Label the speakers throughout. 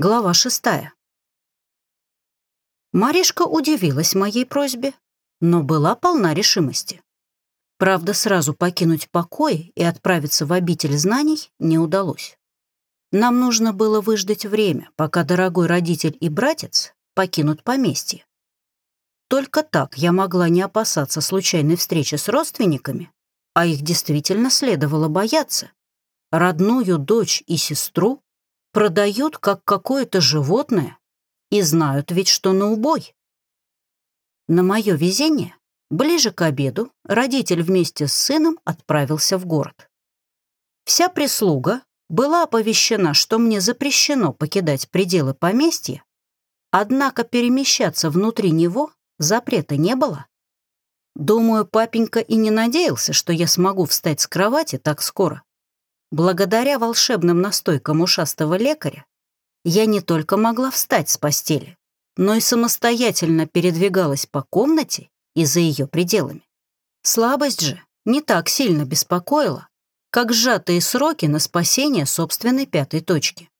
Speaker 1: Глава шестая. Маришка удивилась моей просьбе, но была полна решимости. Правда, сразу покинуть покой и отправиться в обитель знаний не удалось. Нам нужно было выждать время, пока дорогой родитель и братец покинут поместье. Только так я могла не опасаться случайной встречи с родственниками, а их действительно следовало бояться. Родную дочь и сестру продают как какое-то животное и знают ведь, что на убой. На мое везение, ближе к обеду родитель вместе с сыном отправился в город. Вся прислуга была оповещена, что мне запрещено покидать пределы поместья, однако перемещаться внутри него запрета не было. Думаю, папенька и не надеялся, что я смогу встать с кровати так скоро. Благодаря волшебным настойкам ушастого лекаря я не только могла встать с постели, но и самостоятельно передвигалась по комнате и за ее пределами. Слабость же не так сильно беспокоила, как сжатые сроки на спасение собственной пятой точки.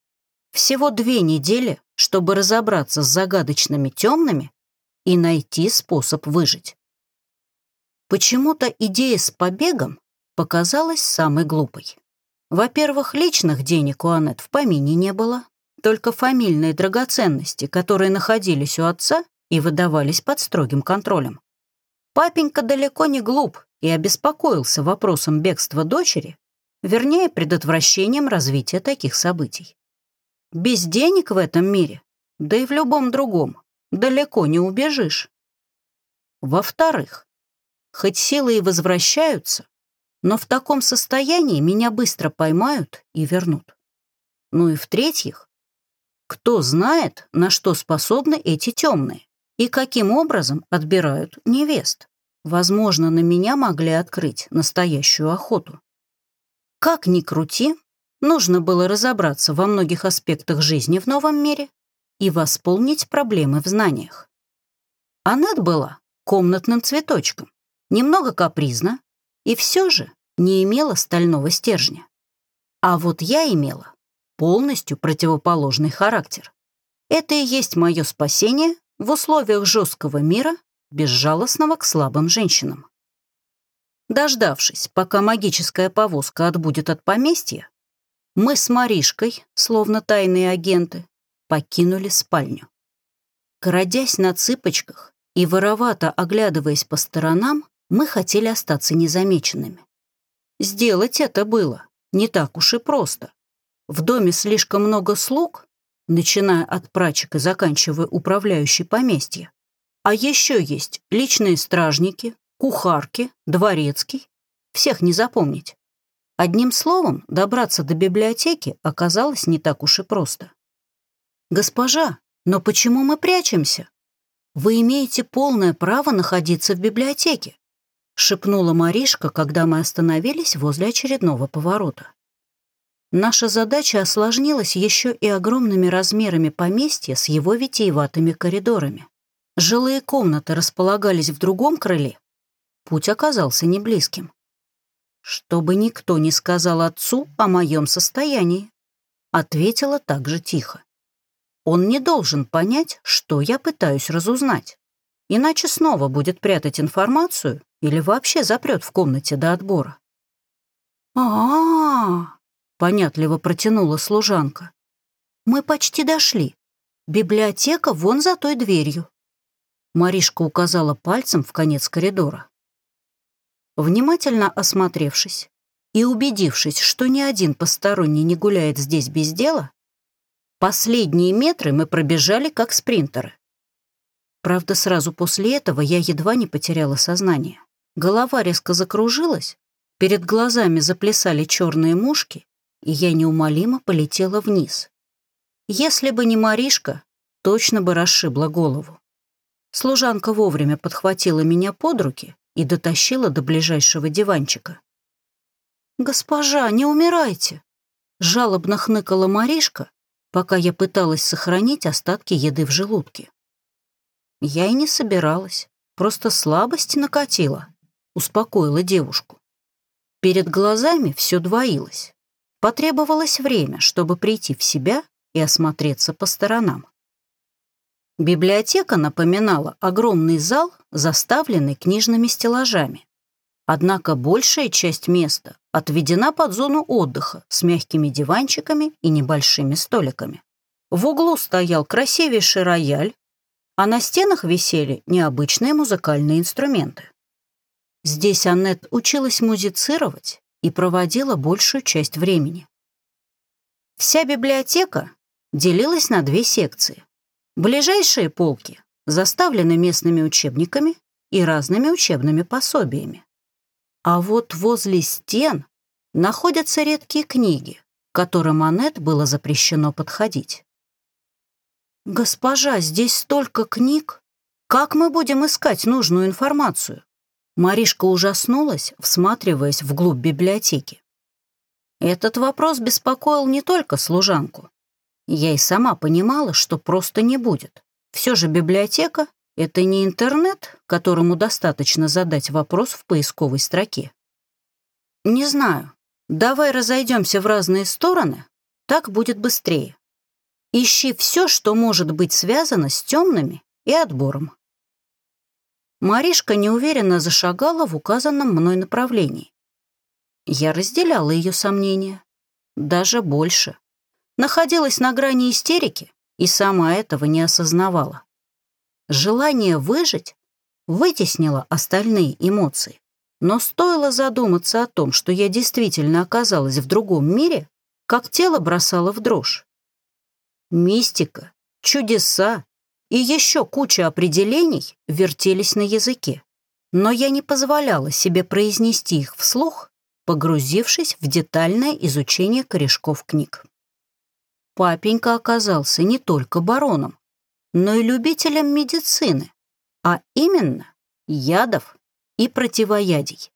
Speaker 1: Всего две недели, чтобы разобраться с загадочными темными и найти способ выжить. Почему-то идея с побегом показалась самой глупой. Во-первых, личных денег у Аннет в помине не было, только фамильные драгоценности, которые находились у отца и выдавались под строгим контролем. Папенька далеко не глуп и обеспокоился вопросом бегства дочери, вернее, предотвращением развития таких событий. Без денег в этом мире, да и в любом другом, далеко не убежишь. Во-вторых, хоть силы и возвращаются, но в таком состоянии меня быстро поймают и вернут. Ну и в-третьих, кто знает, на что способны эти темные и каким образом отбирают невест. Возможно, на меня могли открыть настоящую охоту. Как ни крути, нужно было разобраться во многих аспектах жизни в новом мире и восполнить проблемы в знаниях. Аннет была комнатным цветочком, немного капризна, и все же не имела стального стержня. А вот я имела полностью противоположный характер. Это и есть мое спасение в условиях жесткого мира, безжалостного к слабым женщинам. Дождавшись, пока магическая повозка отбудет от поместья, мы с Маришкой, словно тайные агенты, покинули спальню. Крадясь на цыпочках и воровато оглядываясь по сторонам, мы хотели остаться незамеченными. Сделать это было не так уж и просто. В доме слишком много слуг, начиная от прачек и заканчивая управляющей поместья. А еще есть личные стражники, кухарки, дворецкий. Всех не запомнить. Одним словом, добраться до библиотеки оказалось не так уж и просто. «Госпожа, но почему мы прячемся? Вы имеете полное право находиться в библиотеке шепнула Маришка, когда мы остановились возле очередного поворота. Наша задача осложнилась еще и огромными размерами поместья с его витиеватыми коридорами. Жилые комнаты располагались в другом крыле. Путь оказался неблизким. «Чтобы никто не сказал отцу о моем состоянии», ответила также тихо. «Он не должен понять, что я пытаюсь разузнать, иначе снова будет прятать информацию или вообще запрет в комнате до отбора. а, -а, -а понятливо протянула служанка. «Мы почти дошли. Библиотека вон за той дверью». Маришка указала пальцем в конец коридора. Внимательно осмотревшись и убедившись, что ни один посторонний не гуляет здесь без дела, последние метры мы пробежали как спринтеры. Правда, сразу после этого я едва не потеряла сознание. Голова резко закружилась, перед глазами заплясали черные мушки, и я неумолимо полетела вниз. Если бы не Маришка, точно бы расшибла голову. Служанка вовремя подхватила меня под руки и дотащила до ближайшего диванчика. «Госпожа, не умирайте!» Жалобно хныкала Маришка, пока я пыталась сохранить остатки еды в желудке. Я и не собиралась, просто слабость накатила успокоила девушку. Перед глазами все двоилось. Потребовалось время, чтобы прийти в себя и осмотреться по сторонам. Библиотека напоминала огромный зал, заставленный книжными стеллажами. Однако большая часть места отведена под зону отдыха с мягкими диванчиками и небольшими столиками. В углу стоял красивейший рояль, а на стенах висели необычные музыкальные инструменты. Здесь Аннет училась музицировать и проводила большую часть времени. Вся библиотека делилась на две секции. Ближайшие полки заставлены местными учебниками и разными учебными пособиями. А вот возле стен находятся редкие книги, к которым Аннет было запрещено подходить. «Госпожа, здесь столько книг! Как мы будем искать нужную информацию?» Маришка ужаснулась, всматриваясь вглубь библиотеки. Этот вопрос беспокоил не только служанку. Я и сама понимала, что просто не будет. Все же библиотека — это не интернет, которому достаточно задать вопрос в поисковой строке. Не знаю. Давай разойдемся в разные стороны, так будет быстрее. Ищи все, что может быть связано с темными и отбором. Маришка неуверенно зашагала в указанном мной направлении. Я разделяла ее сомнения. Даже больше находилась на грани истерики и сама этого не осознавала. Желание выжить вытеснило остальные эмоции. Но стоило задуматься о том, что я действительно оказалась в другом мире, как тело бросало в дрожь. Мистика, чудеса и еще куча определений вертелись на языке. Но я не позволяла себе произнести их вслух, погрузившись в детальное изучение корешков книг папенька оказался не только бароном, но и любителем медицины, а именно ядов и противоядий.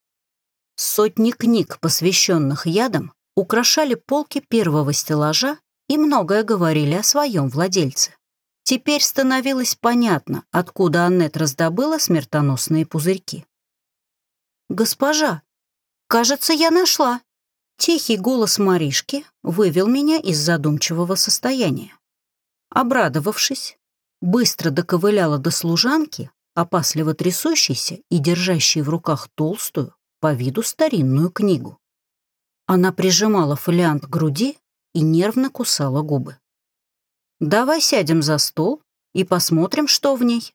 Speaker 1: Сотни книг, посвященных ядам, украшали полки первого стеллажа и многое говорили о своем владельце. Теперь становилось понятно, откуда Аннет раздобыла смертоносные пузырьки. «Госпожа, кажется, я нашла», Тихий голос Маришки вывел меня из задумчивого состояния. Обрадовавшись, быстро доковыляла до служанки, опасливо трясущейся и держащей в руках толстую, по виду старинную книгу. Она прижимала фолиант к груди и нервно кусала губы. «Давай сядем за стол и посмотрим, что в ней».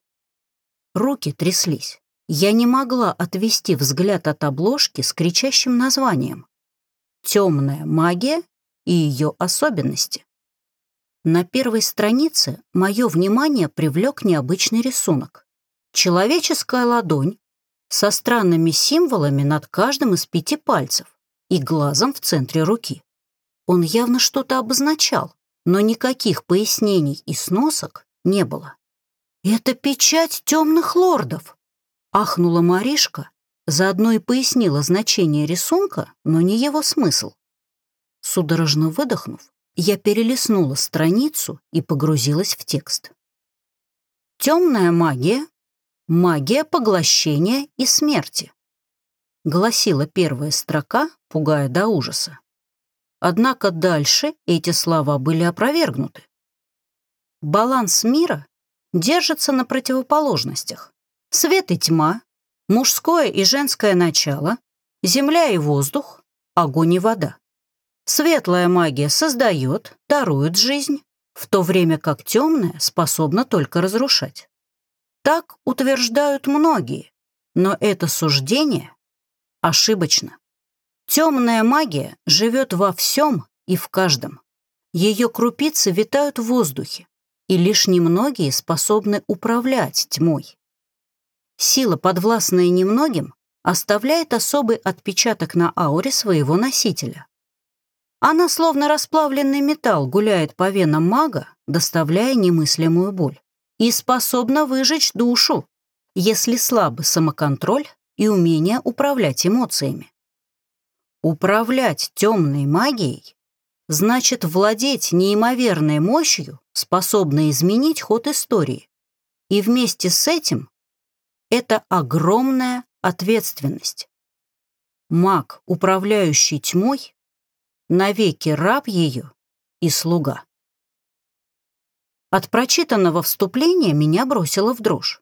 Speaker 1: Руки тряслись. Я не могла отвести взгляд от обложки с кричащим названием темная магия и ее особенности. На первой странице мое внимание привлек необычный рисунок. Человеческая ладонь со странными символами над каждым из пяти пальцев и глазом в центре руки. Он явно что-то обозначал, но никаких пояснений и сносок не было. «Это печать темных лордов!» — ахнула Маришка, Заодно и пояснила значение рисунка, но не его смысл. Судорожно выдохнув, я перелистнула страницу и погрузилась в текст. «Темная магия — магия поглощения и смерти», гласила первая строка, пугая до ужаса. Однако дальше эти слова были опровергнуты. Баланс мира держится на противоположностях. Свет и тьма, Мужское и женское начало, земля и воздух, огонь и вода. Светлая магия создает, дарует жизнь, в то время как темная способна только разрушать. Так утверждают многие, но это суждение ошибочно. Темная магия живет во всем и в каждом. Ее крупицы витают в воздухе, и лишь немногие способны управлять тьмой. Сила, подвластная немногим, оставляет особый отпечаток на ауре своего носителя. Она, словно расплавленный металл, гуляет по венам мага, доставляя немыслимую боль, и способна выжечь душу, если слабый самоконтроль и умение управлять эмоциями. Управлять темной магией значит владеть неимоверной мощью, способной изменить ход истории, и вместе с этим это огромная ответственность. Маг, управляющий тьмой, навеки раб ее и слуга. От прочитанного вступления меня бросило в дрожь.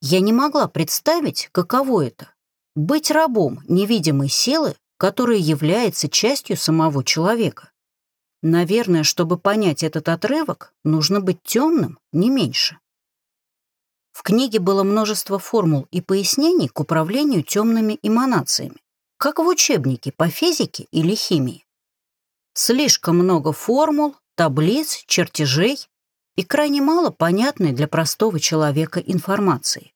Speaker 1: Я не могла представить, каково это — быть рабом невидимой силы, которая является частью самого человека. Наверное, чтобы понять этот отрывок, нужно быть темным не меньше. В книге было множество формул и пояснений к управлению темными эманациями, как в учебнике по физике или химии. Слишком много формул, таблиц, чертежей и крайне мало понятной для простого человека информации.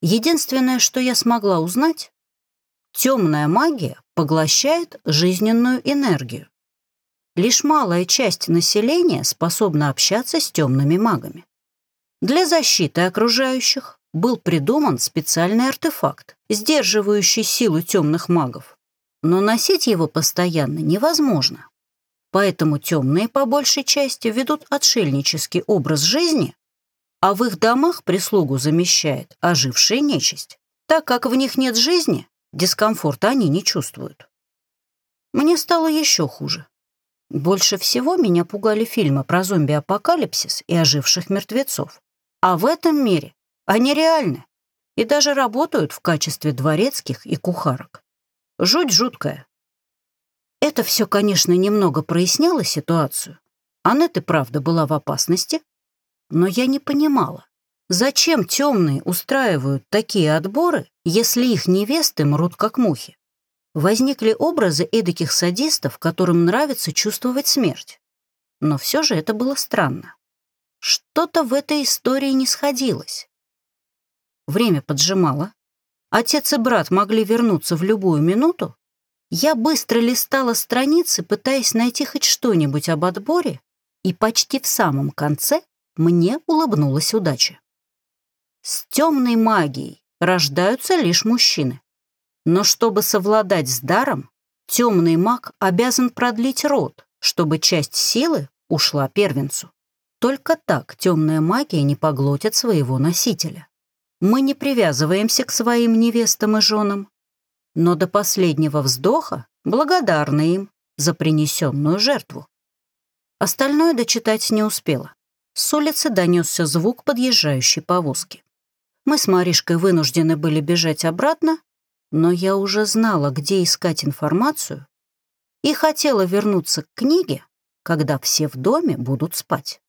Speaker 1: Единственное, что я смогла узнать, темная магия поглощает жизненную энергию. Лишь малая часть населения способна общаться с темными магами. Для защиты окружающих был придуман специальный артефакт, сдерживающий силу темных магов. Но носить его постоянно невозможно. Поэтому темные по большей части ведут отшельнический образ жизни, а в их домах прислугу замещает ожившая нечисть. Так как в них нет жизни, дискомфорта они не чувствуют. Мне стало еще хуже. Больше всего меня пугали фильмы про зомби-апокалипсис и оживших мертвецов. А в этом мире они реальны и даже работают в качестве дворецких и кухарок. Жуть жуткая. Это все, конечно, немного проясняло ситуацию. Аннет и правда была в опасности, но я не понимала, зачем темные устраивают такие отборы, если их невесты мрут как мухи возникли образы эдаких садистов, которым нравится чувствовать смерть. Но все же это было странно. Что-то в этой истории не сходилось. Время поджимало. Отец и брат могли вернуться в любую минуту. Я быстро листала страницы, пытаясь найти хоть что-нибудь об отборе, и почти в самом конце мне улыбнулась удача. С темной магией рождаются лишь мужчины. Но чтобы совладать с даром, темный маг обязан продлить род, чтобы часть силы ушла первенцу. Только так темная магия не поглотит своего носителя. Мы не привязываемся к своим невестам и женам, но до последнего вздоха благодарны им за принесенную жертву. Остальное дочитать не успела. С улицы донесся звук подъезжающей повозки. Мы с Маришкой вынуждены были бежать обратно, но я уже знала, где искать информацию, и хотела вернуться к книге, когда все в доме будут спать.